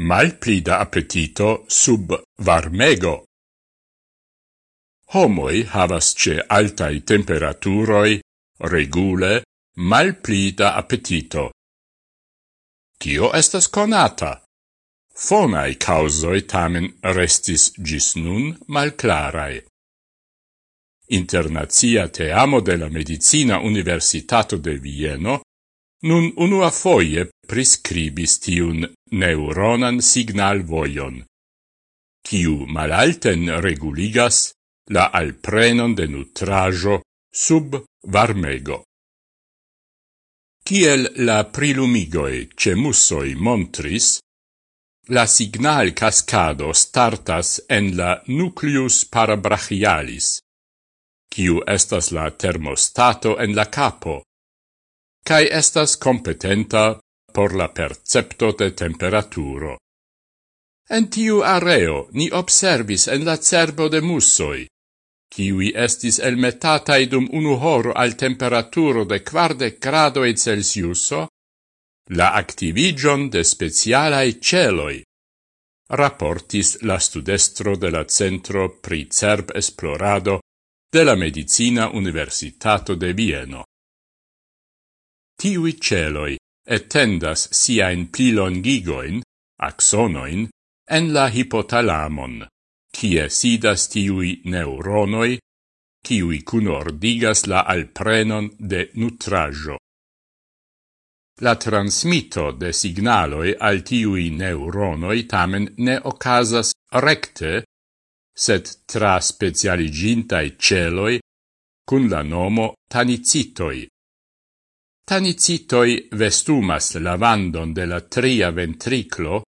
malpli da appetito sub varmego. Homoi havas ce altai temperaturoi regule malpli da appetito. Tio estas conata. Fonai causoi tamen restis gis nun malclarai. Internazia teamo de la Medicina Universitato de Vieno nun unua foie prescribis tiun neuronan signal voion, kiu malalten reguligas la alprenon de nutrajo sub varmego. Kiel la prilumigoe ce mussoi montris, la signal cascado startas en la nucleus parabrachialis, kiu estas la termostato en la capo, cae estas competenta por la percepto de temperaturo. En tiu areo ni observis en la cerbo de mussoi, kiwi estis elmetatai dum unu horo al temperaturo de quarde gradoi Celsiuso, la activigion de specialai celoi, raportis la studestro de la Centro pri Cerb Esplorado de la Medicina Universitato de Vieno tiui celoi etendas siain plilongigoin, axonoin, en la hipotalamon, kie sidas tiui neuronoi, kiui cunordigas la alprenon de nutrajo. La transmito de signaloi al tiui neuronoi tamen ne ocasas recte, sed tra specialigintai celoi cun la nomo tanicitoi tanicitoi vestumas lavandon de la tria ventriclo,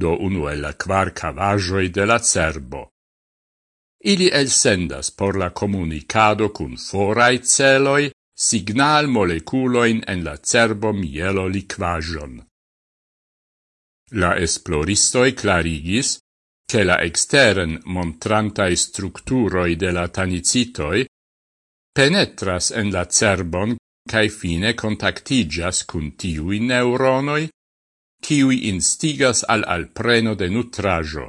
do unu el la quar cavajoi de la cerbo. Ili elsendas por la comunicado cun forai celoi signal moleculoin en la cerbo mielo liquajon. La esploristoi clarigis che la exteren montrantai structuroi de la tanicitoi penetras en la cerbon cae fine contactigas cun tiui neuronoi, kiuj instigas al alpreno de nutrajo.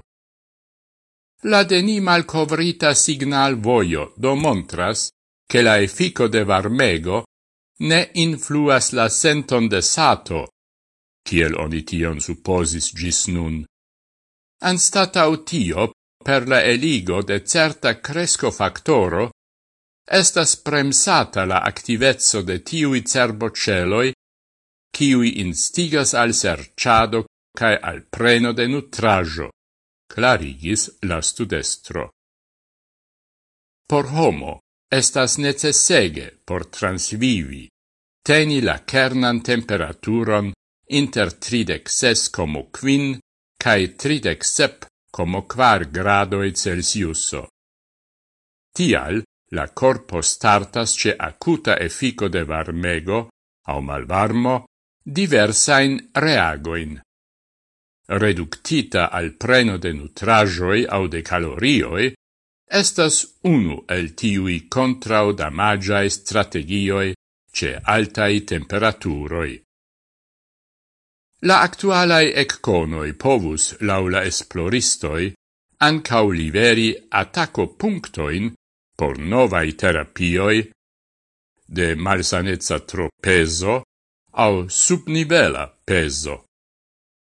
La deni malcovrita signal voio do montras che la effico de varmego ne influas la senton de sato, kiel oni tion supposis gis nun. Anstata tio, per la eligo de certa cresco factoro, Estas premsata la activezzo de tiui cerboceloi, kiui instigas al serciado cae al preno de nutrajo, clarigis la studestro. Por homo estas necessege por transvivi, teni la kernan temperaturon inter 36,5 cae 37,4 gradoi Celsiuso. Tial, la corpo startas ce acuta effico de varmego au malvarmo diversain reagoin. Reductita al preno de nutrajoi au de calorioi, estas unu el tiui contrau damagiae strategioi ce altai temperaturoi. La actualae ecconoi povus, laula esploristoi, ancau liveri ataco punctoin por novai terapioi de malsanezza tro peso au subnivela peso.